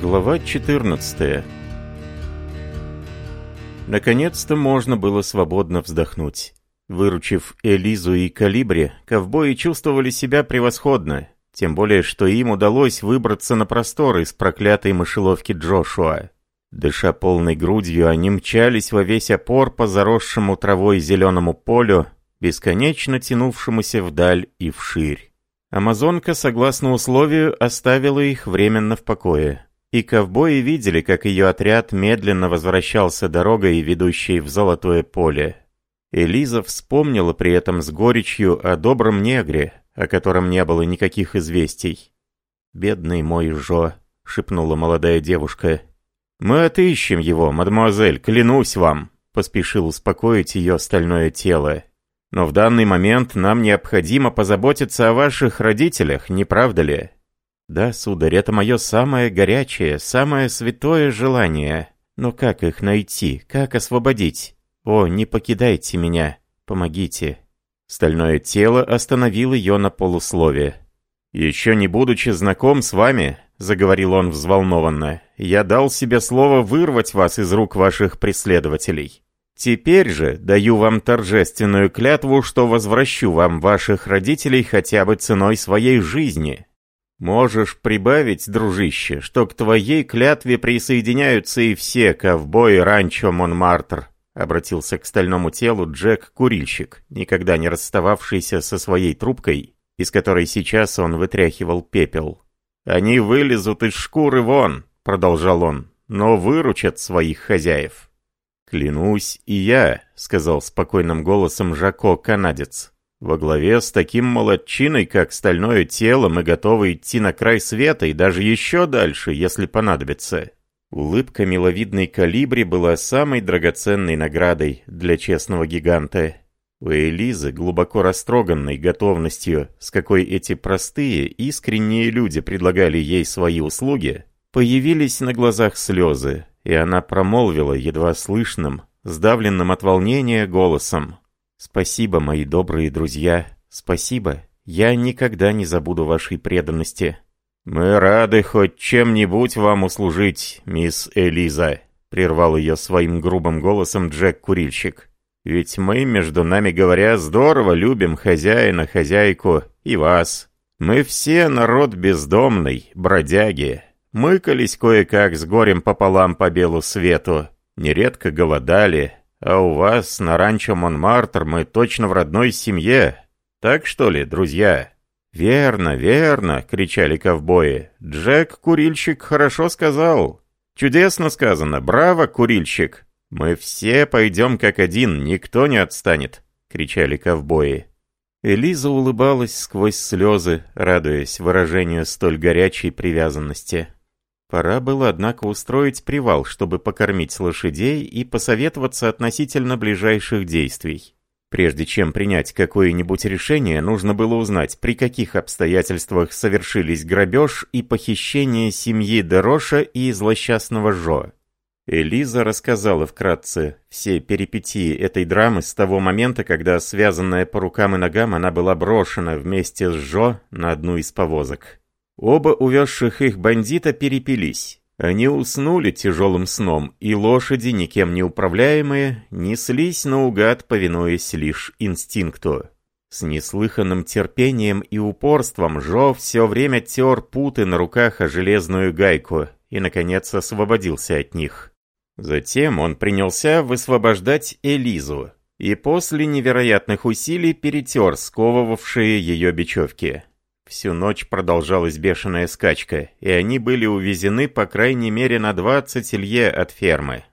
Глава 14 Наконец-то можно было свободно вздохнуть. Выручив Элизу и Калибри, ковбои чувствовали себя превосходно, тем более, что им удалось выбраться на простор из проклятой мышеловки Джошуа. Дыша полной грудью, они мчались во весь опор по заросшему травой зеленому полю, бесконечно тянувшемуся вдаль и вширь. Амазонка, согласно условию, оставила их временно в покое. И ковбои видели, как ее отряд медленно возвращался дорогой, ведущей в золотое поле. Элиза вспомнила при этом с горечью о добром негре, о котором не было никаких известий. «Бедный мой Жо», — шепнула молодая девушка. «Мы отыщем его, мадемуазель, клянусь вам», — поспешил успокоить ее стальное тело. «Но в данный момент нам необходимо позаботиться о ваших родителях, не правда ли?» «Да, сударь, это мое самое горячее, самое святое желание. Но как их найти? Как освободить? О, не покидайте меня. Помогите». Стальное тело остановило ее на полуслове. «Еще не будучи знаком с вами», — заговорил он взволнованно, — «я дал себе слово вырвать вас из рук ваших преследователей. Теперь же даю вам торжественную клятву, что возвращу вам ваших родителей хотя бы ценой своей жизни». Можешь прибавить, дружище, что к твоей клятве присоединяются и все ковбои ранчо Монмартр», — обратился к стальному телу Джек-курильщик, никогда не расстававшийся со своей трубкой, из которой сейчас он вытряхивал пепел. «Они вылезут из шкуры вон», — продолжал он, — «но выручат своих хозяев». «Клянусь и я», — сказал спокойным голосом Жако-канадец. Во главе с таким молодчиной, как стальное тело, мы готовы идти на край света и даже еще дальше, если понадобится. Улыбка миловидной калибри была самой драгоценной наградой для честного гиганта. У Элизы, глубоко растроганной готовностью, с какой эти простые, искренние люди предлагали ей свои услуги, появились на глазах слезы, и она промолвила едва слышным, сдавленным от волнения голосом. Спасибо, мои добрые друзья, спасибо. Я никогда не забуду вашей преданности. Мы рады хоть чем-нибудь вам услужить, мисс Элиза, прервал ее своим грубым голосом Джек-курильщик. Ведь мы, между нами говоря, здорово любим хозяина, хозяйку и вас. Мы все народ бездомный, бродяги. Мыкались кое-как с горем пополам по белу свету. Нередко голодали, а у вас на ранчо Монмартр мы точно в родной семье. Так что ли, друзья?» «Верно, верно!» — кричали ковбои. «Джек, курильщик, хорошо сказал!» «Чудесно сказано! Браво, курильщик!» «Мы все пойдем как один, никто не отстанет!» — кричали ковбои. Элиза улыбалась сквозь слезы, радуясь выражению столь горячей привязанности. Пора было, однако, устроить привал, чтобы покормить лошадей и посоветоваться относительно ближайших действий. Прежде чем принять какое-нибудь решение, нужно было узнать, при каких обстоятельствах совершились грабеж и похищение семьи Дероша и злосчастного Жо. Элиза рассказала вкратце все перипетии этой драмы с того момента, когда, связанная по рукам и ногам, она была брошена вместе с Жо на одну из повозок. Оба увезших их бандита перепились. Они уснули тяжелым сном, и лошади, никем не управляемые, неслись наугад, повинуясь лишь инстинкту. С неслыханным терпением и упорством Жо все время тер путы на руках о железную гайку и, наконец, освободился от них. Затем он принялся высвобождать Элизу и после невероятных усилий перетер сковывавшие ее бечевки. Всю ночь продолжалась бешеная скачка, и они были увезены по крайней мере на 20 лье от фермы.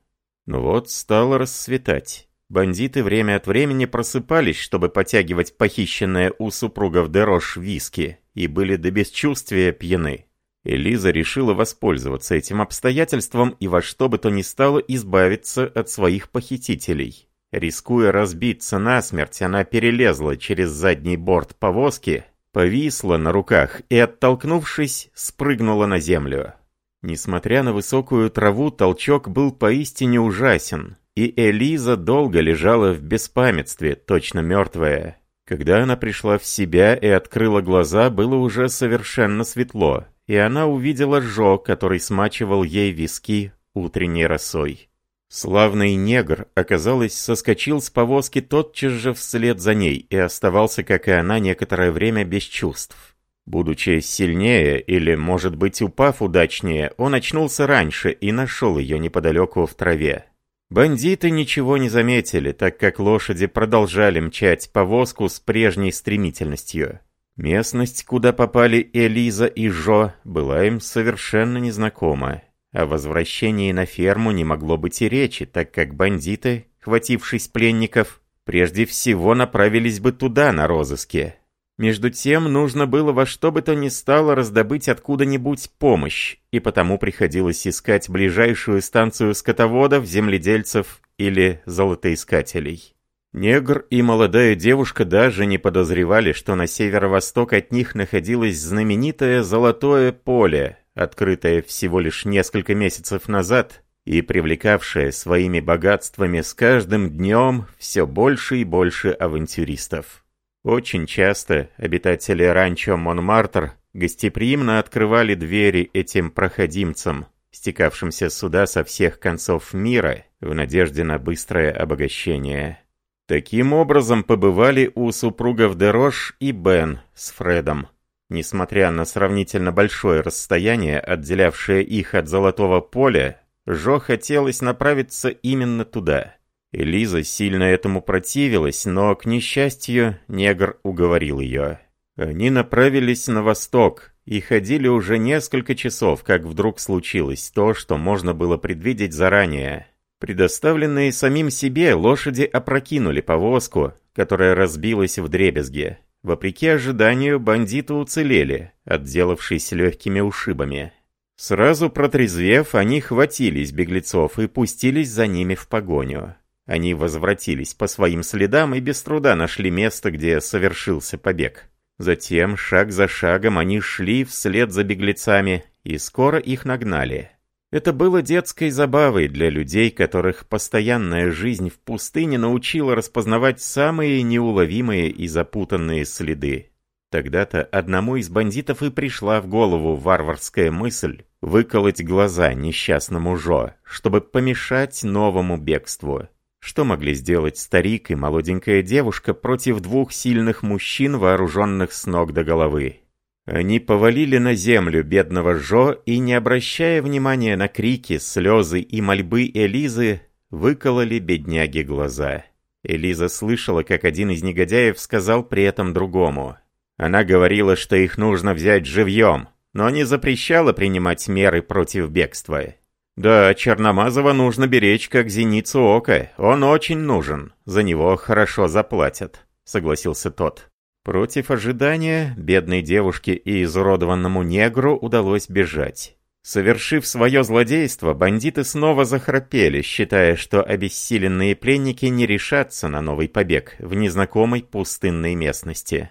Ну вот, стало рассветать. Бандиты время от времени просыпались, чтобы потягивать похищенное у супругов Дерош виски, и были до бесчувствия пьяны. Элиза решила воспользоваться этим обстоятельством и во что бы то ни стало избавиться от своих похитителей. Рискуя разбиться насмерть, она перелезла через задний борт повозки повисла на руках и, оттолкнувшись, спрыгнула на землю. Несмотря на высокую траву, толчок был поистине ужасен, и Элиза долго лежала в беспамятстве, точно мертвая. Когда она пришла в себя и открыла глаза, было уже совершенно светло, и она увидела Жо, который смачивал ей виски утренней росой. Славный негр, оказалось, соскочил с повозки тотчас же вслед за ней и оставался, как и она, некоторое время без чувств. Будучи сильнее или, может быть, упав удачнее, он очнулся раньше и нашел ее неподалеку в траве. Бандиты ничего не заметили, так как лошади продолжали мчать повозку с прежней стремительностью. Местность, куда попали Элиза и Жо, была им совершенно незнакома. О возвращении на ферму не могло быть и речи, так как бандиты, хватившись пленников, прежде всего направились бы туда на розыске. Между тем, нужно было во что бы то ни стало раздобыть откуда-нибудь помощь, и потому приходилось искать ближайшую станцию скотоводов, земледельцев или золотоискателей. Негр и молодая девушка даже не подозревали, что на северо-восток от них находилось знаменитое «Золотое поле», открытая всего лишь несколько месяцев назад и привлекавшая своими богатствами с каждым днем все больше и больше авантюристов. Очень часто обитатели ранчо Монмартр гостеприимно открывали двери этим проходимцам, стекавшимся сюда со всех концов мира в надежде на быстрое обогащение. Таким образом побывали у супругов Дерош и Бен с Фредом – Несмотря на сравнительно большое расстояние, отделявшее их от золотого поля, Жо хотелось направиться именно туда. Элиза сильно этому противилась, но, к несчастью, негр уговорил ее. Они направились на восток и ходили уже несколько часов, как вдруг случилось то, что можно было предвидеть заранее. Предоставленные самим себе, лошади опрокинули повозку, которая разбилась в дребезге. Вопреки ожиданию, бандиты уцелели, отделавшись легкими ушибами. Сразу протрезвев, они хватились беглецов и пустились за ними в погоню. Они возвратились по своим следам и без труда нашли место, где совершился побег. Затем, шаг за шагом, они шли вслед за беглецами, и скоро их нагнали. Это было детской забавой для людей, которых постоянная жизнь в пустыне научила распознавать самые неуловимые и запутанные следы. Тогда-то одному из бандитов и пришла в голову варварская мысль выколоть глаза несчастному Жо, чтобы помешать новому бегству. Что могли сделать старик и молоденькая девушка против двух сильных мужчин, вооруженных с ног до головы? Они повалили на землю бедного Жо и, не обращая внимания на крики, слезы и мольбы Элизы, выкололи бедняги глаза. Элиза слышала, как один из негодяев сказал при этом другому. Она говорила, что их нужно взять живьем, но не запрещала принимать меры против бегства. «Да, Черномазова нужно беречь, как зеницу ока. Он очень нужен. За него хорошо заплатят», — согласился тот. Против ожидания, бедной девушке и изуродованному негру удалось бежать. Совершив свое злодейство, бандиты снова захрапели, считая, что обессиленные пленники не решатся на новый побег в незнакомой пустынной местности.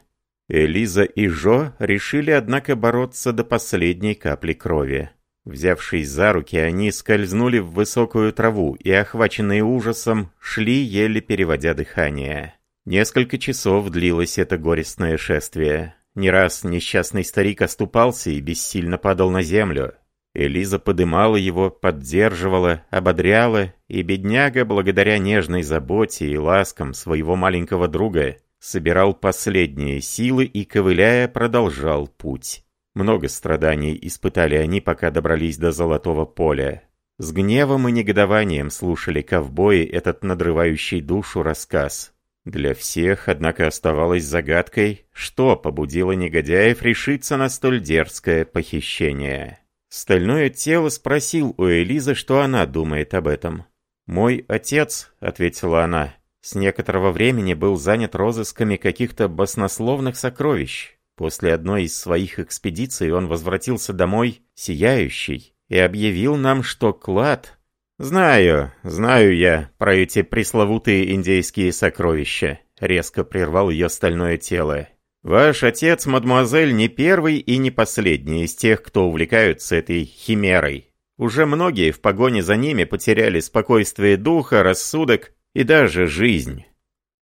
Элиза и Жо решили, однако, бороться до последней капли крови. Взявшись за руки, они скользнули в высокую траву и, охваченные ужасом, шли, еле переводя дыхание. Несколько часов длилось это горестное шествие. Не раз несчастный старик оступался и бессильно падал на землю. Элиза подымала его, поддерживала, ободряла, и бедняга, благодаря нежной заботе и ласкам своего маленького друга, собирал последние силы и, ковыляя, продолжал путь. Много страданий испытали они, пока добрались до Золотого поля. С гневом и негодованием слушали ковбои этот надрывающий душу рассказ. Для всех, однако, оставалось загадкой, что побудило негодяев решиться на столь дерзкое похищение. Стальное тело спросил у Элизы, что она думает об этом. «Мой отец», — ответила она, — «с некоторого времени был занят розысками каких-то баснословных сокровищ. После одной из своих экспедиций он возвратился домой, сияющий, и объявил нам, что клад, «Знаю, знаю я про эти пресловутые индейские сокровища», — резко прервал ее стальное тело. «Ваш отец, мадемуазель, не первый и не последний из тех, кто увлекаются этой химерой. Уже многие в погоне за ними потеряли спокойствие духа, рассудок и даже жизнь».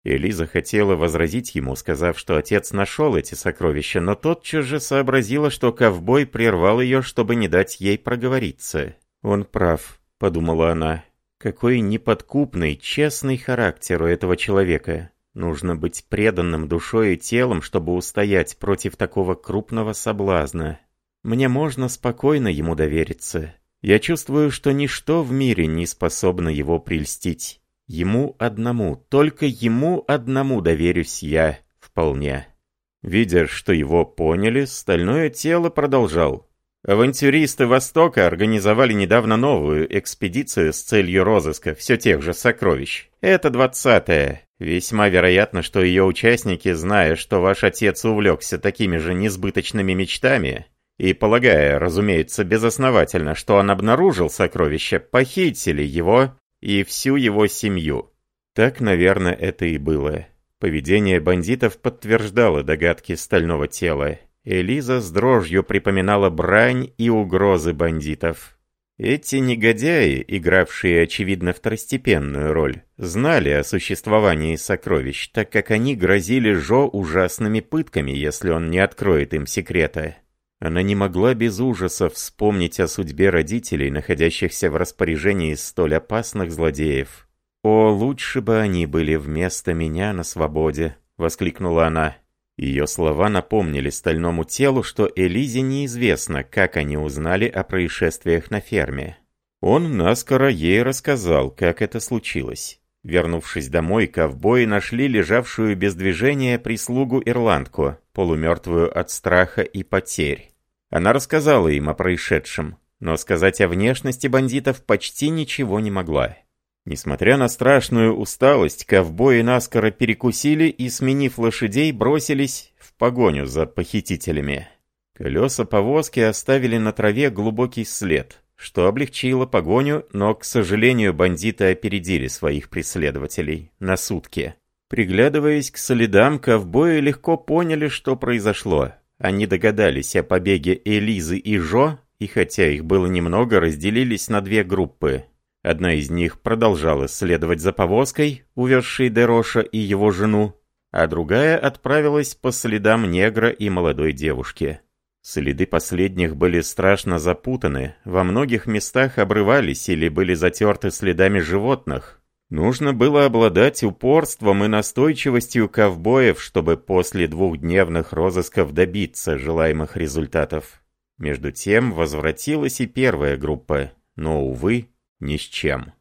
Элиза хотела возразить ему, сказав, что отец нашел эти сокровища, но тотчас же сообразила, что ковбой прервал ее, чтобы не дать ей проговориться. «Он прав», — подумала она. «Какой неподкупный, честный характер у этого человека. Нужно быть преданным душой и телом, чтобы устоять против такого крупного соблазна. Мне можно спокойно ему довериться. Я чувствую, что ничто в мире не способно его прельстить. Ему одному, только ему одному доверюсь я вполне». Видя, что его поняли, стальное тело продолжал. Авантюристы Востока организовали недавно новую экспедицию с целью розыска все тех же сокровищ. Это двадцатая. Весьма вероятно, что ее участники, зная, что ваш отец увлекся такими же несбыточными мечтами, и полагая, разумеется, безосновательно, что он обнаружил сокровище, похитили его и всю его семью. Так, наверное, это и было. Поведение бандитов подтверждало догадки стального тела. Элиза с дрожью припоминала брань и угрозы бандитов. Эти негодяи, игравшие, очевидно, второстепенную роль, знали о существовании сокровищ, так как они грозили Жо ужасными пытками, если он не откроет им секрета. Она не могла без ужаса вспомнить о судьбе родителей, находящихся в распоряжении столь опасных злодеев. «О, лучше бы они были вместо меня на свободе!» — воскликнула она. Ее слова напомнили стальному телу, что Элизе неизвестно, как они узнали о происшествиях на ферме. Он наскоро ей рассказал, как это случилось. Вернувшись домой, ковбои нашли лежавшую без движения прислугу-ирландку, полумертвую от страха и потерь. Она рассказала им о происшедшем, но сказать о внешности бандитов почти ничего не могла. Несмотря на страшную усталость, ковбои наскоро перекусили и, сменив лошадей, бросились в погоню за похитителями. Колеса повозки оставили на траве глубокий след, что облегчило погоню, но, к сожалению, бандиты опередили своих преследователей на сутки. Приглядываясь к следам, ковбои легко поняли, что произошло. Они догадались о побеге Элизы и Жо, и хотя их было немного, разделились на две группы. Одна из них продолжала следовать за повозкой, увезшей Дероша и его жену, а другая отправилась по следам негра и молодой девушки. Следы последних были страшно запутаны, во многих местах обрывались или были затерты следами животных. Нужно было обладать упорством и настойчивостью ковбоев, чтобы после двухдневных розысков добиться желаемых результатов. Между тем возвратилась и первая группа, но, увы, ни с чем.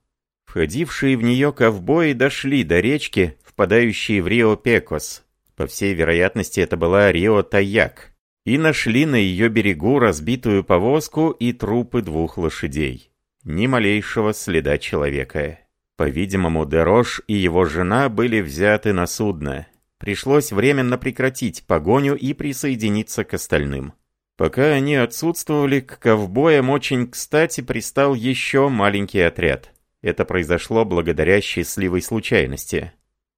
Входившие в нее ковбои дошли до речки, впадающей в Рио Пекос. По всей вероятности, это была Рио Таяк. И нашли на ее берегу разбитую повозку и трупы двух лошадей. Ни малейшего следа человека. По-видимому, Дерош и его жена были взяты на судно. Пришлось временно прекратить погоню и присоединиться к остальным. Пока они отсутствовали, к ковбоям очень кстати пристал еще маленький отряд. Это произошло благодаря счастливой случайности.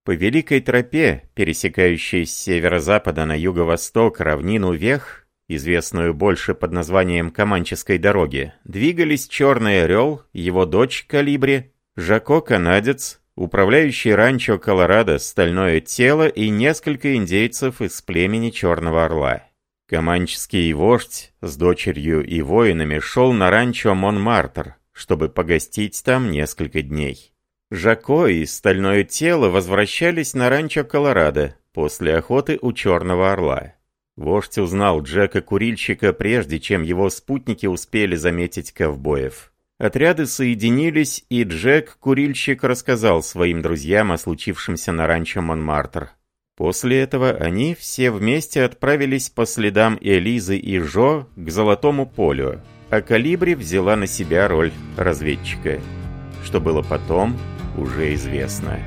По великой тропе, пересекающей с северо-запада на юго-восток равнину Вех, известную больше под названием Каманческой дороги, двигались Черный Орел, его дочь Калибри, Жако-канадец, управляющий ранчо Колорадо «Стальное тело» и несколько индейцев из племени Черного Орла. Команческий вождь с дочерью и воинами шел на ранчо Монмартр, чтобы погостить там несколько дней. Жако и Стальное Тело возвращались на ранчо Колорадо после охоты у Черного Орла. Вождь узнал Джека-курильщика, прежде чем его спутники успели заметить ковбоев. Отряды соединились, и Джек-курильщик рассказал своим друзьям о случившемся на ранчо Монмартр. После этого они все вместе отправились по следам Элизы и Жо к Золотому полю, а Калибри взяла на себя роль разведчика. Что было потом, уже известно.